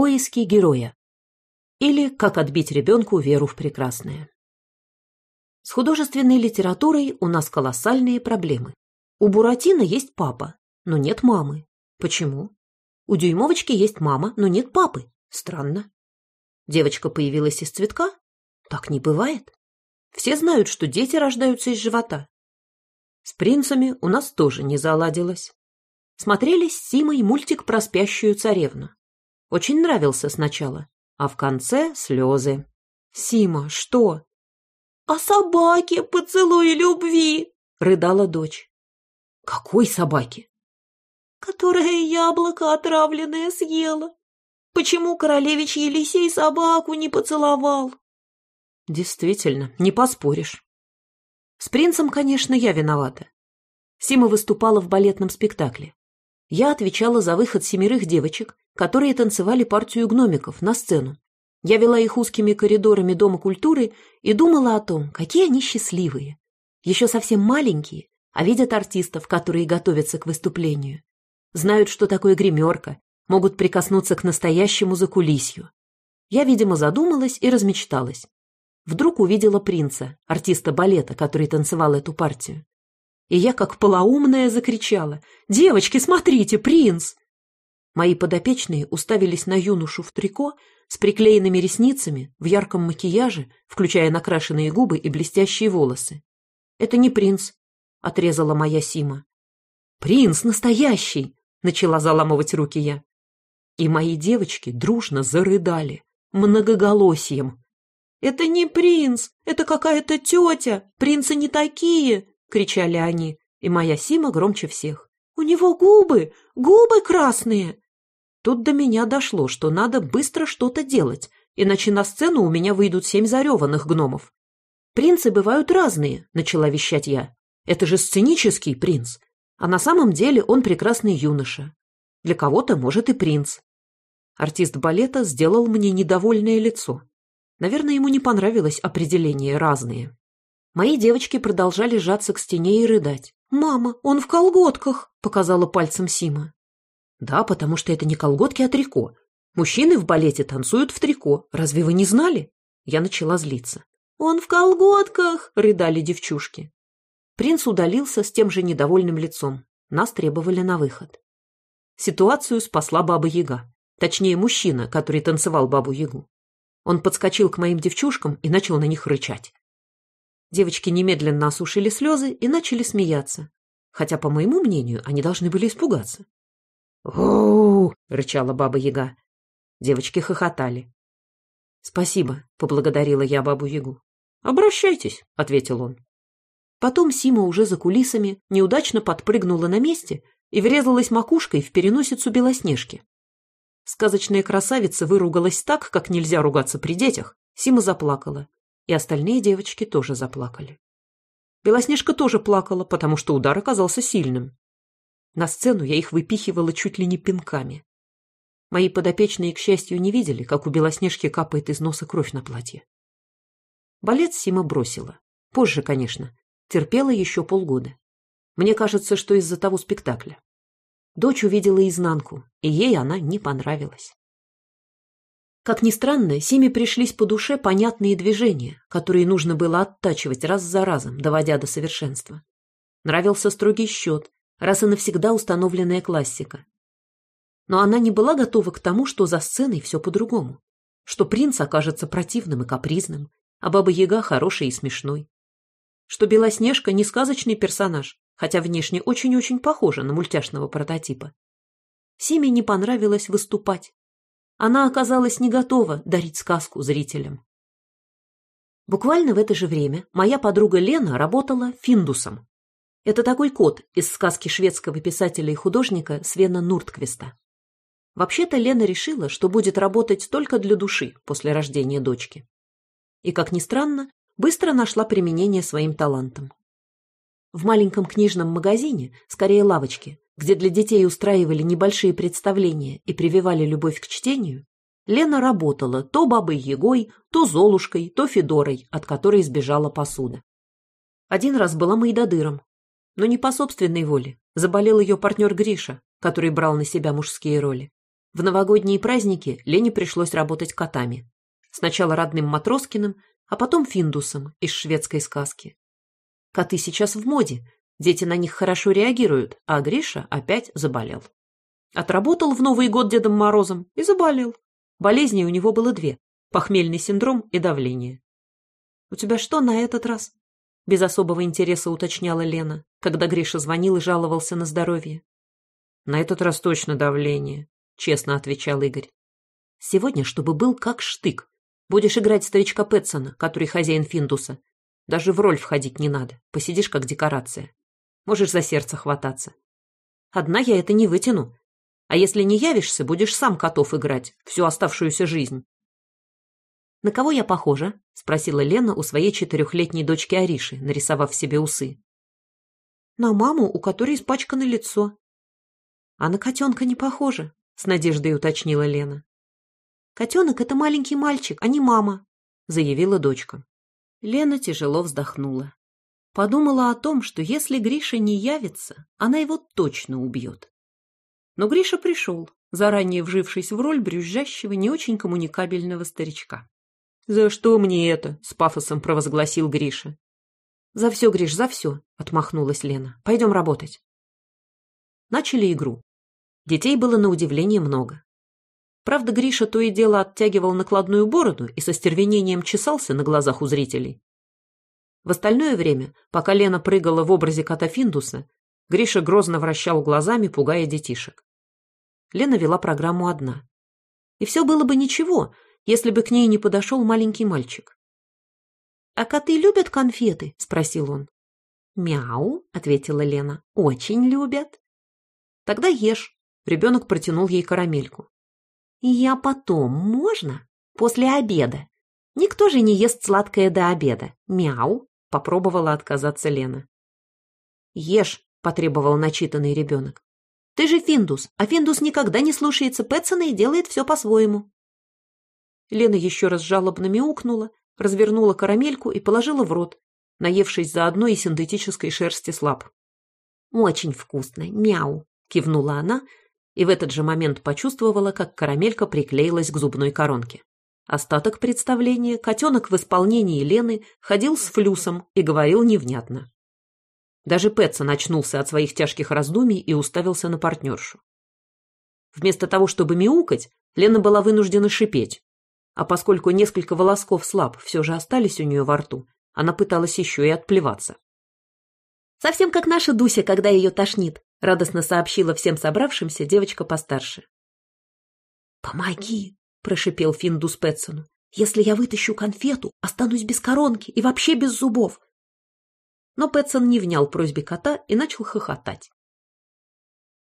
Поиски героя. Или как отбить ребенку веру в прекрасное. С художественной литературой у нас колоссальные проблемы. У Буратино есть папа, но нет мамы. Почему? У Дюймовочки есть мама, но нет папы. Странно. Девочка появилась из цветка? Так не бывает. Все знают, что дети рождаются из живота. С принцами у нас тоже не заладилось. Смотрели с Симой мультик про спящую царевну. Очень нравился сначала, а в конце слезы. «Сима, что?» «А собаке поцелуй любви!» — рыдала дочь. «Какой собаке?» «Которая яблоко отравленное съела. Почему королевич Елисей собаку не поцеловал?» Действительно, не поспоришь. С принцем, конечно, я виновата. Сима выступала в балетном спектакле. Я отвечала за выход семерых девочек, которые танцевали партию гномиков на сцену. Я вела их узкими коридорами Дома культуры и думала о том, какие они счастливые. Еще совсем маленькие, а видят артистов, которые готовятся к выступлению. Знают, что такое гримерка, могут прикоснуться к настоящему закулисью. Я, видимо, задумалась и размечталась вдруг увидела принца, артиста балета, который танцевал эту партию. И я, как полоумная, закричала «Девочки, смотрите, принц!» Мои подопечные уставились на юношу в трико с приклеенными ресницами, в ярком макияже, включая накрашенные губы и блестящие волосы. «Это не принц», — отрезала моя Сима. «Принц настоящий!» — начала заламывать руки я. И мои девочки дружно зарыдали, многоголосием, «Это не принц, это какая-то тетя, принцы не такие!» — кричали они, и моя Сима громче всех. «У него губы, губы красные!» Тут до меня дошло, что надо быстро что-то делать, иначе на сцену у меня выйдут семь зареванных гномов. «Принцы бывают разные», — начала вещать я. «Это же сценический принц, а на самом деле он прекрасный юноша. Для кого-то, может, и принц». Артист балета сделал мне недовольное лицо. Наверное, ему не понравилось определение «разные». Мои девочки продолжали сжаться к стене и рыдать. «Мама, он в колготках!» — показала пальцем Сима. «Да, потому что это не колготки, а трико. Мужчины в балете танцуют в трико. Разве вы не знали?» Я начала злиться. «Он в колготках!» — рыдали девчушки. Принц удалился с тем же недовольным лицом. Нас требовали на выход. Ситуацию спасла Баба-Яга. Точнее, мужчина, который танцевал Бабу-Ягу. Он подскочил к моим девчушкам и начал на них рычать. Девочки немедленно осушили слезы и начали смеяться, хотя, по моему мнению, они должны были испугаться. «Оу!» — рычала баба-яга. Девочки хохотали. «Спасибо», — поблагодарила я бабу-ягу. «Обращайтесь», — ответил он. Потом Сима уже за кулисами неудачно подпрыгнула на месте и врезалась макушкой в переносицу Белоснежки. Сказочная красавица выругалась так, как нельзя ругаться при детях. Сима заплакала. И остальные девочки тоже заплакали. Белоснежка тоже плакала, потому что удар оказался сильным. На сцену я их выпихивала чуть ли не пинками. Мои подопечные, к счастью, не видели, как у Белоснежки капает из носа кровь на платье. Балет Сима бросила. Позже, конечно. Терпела еще полгода. Мне кажется, что из-за того спектакля. Дочь увидела изнанку, и ей она не понравилась. Как ни странно, Симе пришлись по душе понятные движения, которые нужно было оттачивать раз за разом, доводя до совершенства. Нравился строгий счет, раз и навсегда установленная классика. Но она не была готова к тому, что за сценой все по-другому, что принц окажется противным и капризным, а Баба-Яга хорошей и смешной, что Белоснежка не сказочный персонаж, хотя внешне очень-очень похожа на мультяшного прототипа. Симе не понравилось выступать. Она оказалась не готова дарить сказку зрителям. Буквально в это же время моя подруга Лена работала финдусом. Это такой кот из сказки шведского писателя и художника Свена Нуртквиста. Вообще-то Лена решила, что будет работать только для души после рождения дочки. И, как ни странно, быстро нашла применение своим талантам. В маленьком книжном магазине, скорее лавочке, где для детей устраивали небольшие представления и прививали любовь к чтению, Лена работала то бабой Егой, то Золушкой, то Федорой, от которой сбежала посуда. Один раз была Майдадыром, но не по собственной воле. Заболел ее партнер Гриша, который брал на себя мужские роли. В новогодние праздники Лене пришлось работать котами. Сначала родным Матроскиным, а потом Финдусом из шведской сказки. Коты сейчас в моде, дети на них хорошо реагируют, а Гриша опять заболел. Отработал в Новый год Дедом Морозом и заболел. Болезней у него было две – похмельный синдром и давление. «У тебя что на этот раз?» Без особого интереса уточняла Лена, когда Гриша звонил и жаловался на здоровье. «На этот раз точно давление», — честно отвечал Игорь. «Сегодня, чтобы был как штык. Будешь играть старичка Пэтсона, который хозяин Финдуса. Даже в роль входить не надо, посидишь как декорация. Можешь за сердце хвататься. Одна я это не вытяну. А если не явишься, будешь сам котов играть всю оставшуюся жизнь. «На кого я похожа?» — спросила Лена у своей четырехлетней дочки Ариши, нарисовав себе усы. «На маму, у которой испачкано лицо». «А на котенка не похоже», — с надеждой уточнила Лена. «Котенок — это маленький мальчик, а не мама», — заявила дочка. Лена тяжело вздохнула. Подумала о том, что если Гриша не явится, она его точно убьет. Но Гриша пришел, заранее вжившись в роль брюзжащего, не очень коммуникабельного старичка. «За что мне это?» — с пафосом провозгласил Гриша. «За все, Гриш, за все!» — отмахнулась Лена. «Пойдем работать». Начали игру. Детей было на удивление много. Правда, Гриша то и дело оттягивал накладную бороду и со стервенением чесался на глазах у зрителей. В остальное время, пока Лена прыгала в образе кота Финдуса, Гриша грозно вращал глазами, пугая детишек. Лена вела программу одна. И все было бы ничего, если бы к ней не подошел маленький мальчик. «А коты любят конфеты?» — спросил он. «Мяу», — ответила Лена, — «очень любят». «Тогда ешь». Ребенок протянул ей карамельку. «Я потом, можно? После обеда. Никто же не ест сладкое до обеда. Мяу», — попробовала отказаться Лена. «Ешь», — потребовал начитанный ребенок. «Ты же Финдус, а Финдус никогда не слушается Пэтсона и делает все по-своему». Лена еще раз жалобно мяукнула, развернула карамельку и положила в рот, наевшись заодно и синтетической шерсти слаб. «Очень вкусно, мяу!» — кивнула она и в этот же момент почувствовала, как карамелька приклеилась к зубной коронке. Остаток представления котенок в исполнении Лены ходил с флюсом и говорил невнятно. Даже Пэтсон очнулся от своих тяжких раздумий и уставился на партнершу. Вместо того, чтобы мяукать, Лена была вынуждена шипеть, а поскольку несколько волосков слаб все же остались у нее во рту, она пыталась еще и отплеваться. «Совсем как наша Дуся, когда ее тошнит», — радостно сообщила всем собравшимся девочка постарше. «Помоги!» — прошипел Финдус Пэтсону. «Если я вытащу конфету, останусь без коронки и вообще без зубов». Но Пэтсон не внял просьбе кота и начал хохотать.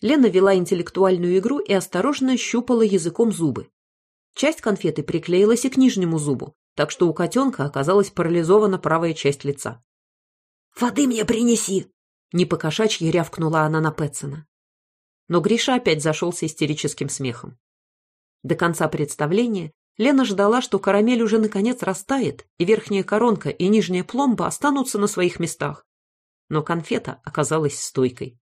Лена вела интеллектуальную игру и осторожно щупала языком зубы, Часть конфеты приклеилась и к нижнему зубу, так что у котенка оказалась парализована правая часть лица. «Воды мне принеси!» Не покошачьи рявкнула она на Пэтсона. Но Гриша опять зашелся истерическим смехом. До конца представления Лена ждала, что карамель уже наконец растает, и верхняя коронка и нижняя пломба останутся на своих местах. Но конфета оказалась стойкой.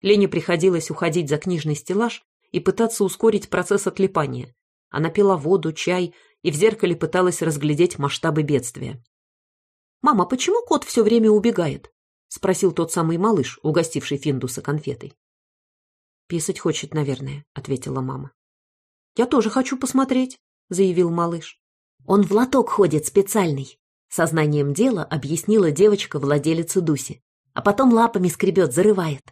Лене приходилось уходить за книжный стеллаж и пытаться ускорить процесс отлипания, она пила воду, чай и в зеркале пыталась разглядеть масштабы бедствия. «Мама, почему кот все время убегает?» — спросил тот самый малыш, угостивший Финдуса конфетой. «Писать хочет, наверное», — ответила мама. «Я тоже хочу посмотреть», — заявил малыш. «Он в лоток ходит специальный», — сознанием дела объяснила девочка владелица Дуси. «А потом лапами скребет, зарывает».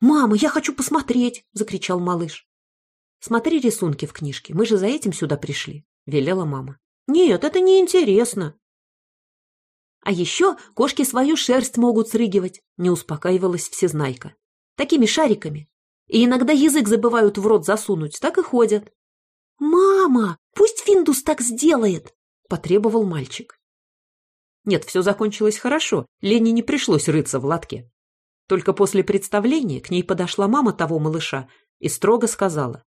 «Мама, я хочу посмотреть!» — закричал малыш. «Смотри рисунки в книжке, мы же за этим сюда пришли», — велела мама. «Нет, это неинтересно». «А еще кошки свою шерсть могут срыгивать», — не успокаивалась всезнайка. «Такими шариками. И иногда язык забывают в рот засунуть, так и ходят». «Мама, пусть Финдус так сделает», — потребовал мальчик. Нет, все закончилось хорошо, Лене не пришлось рыться в лотке. Только после представления к ней подошла мама того малыша и строго сказала.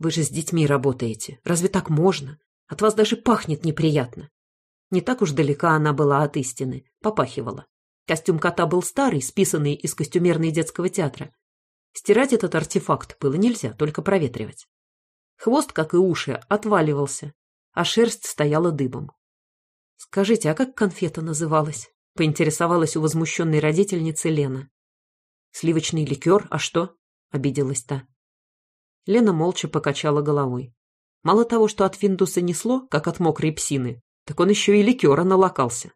Вы же с детьми работаете. Разве так можно? От вас даже пахнет неприятно. Не так уж далека она была от истины. Попахивала. Костюм кота был старый, списанный из костюмерной детского театра. Стирать этот артефакт было нельзя, только проветривать. Хвост, как и уши, отваливался, а шерсть стояла дыбом. «Скажите, а как конфета называлась?» — поинтересовалась у возмущенной родительницы Лена. «Сливочный ликер, а что?» — обиделась та. Лена молча покачала головой. Мало того, что от Финдуса несло, как от мокрой псины, так он еще и ликера налокался.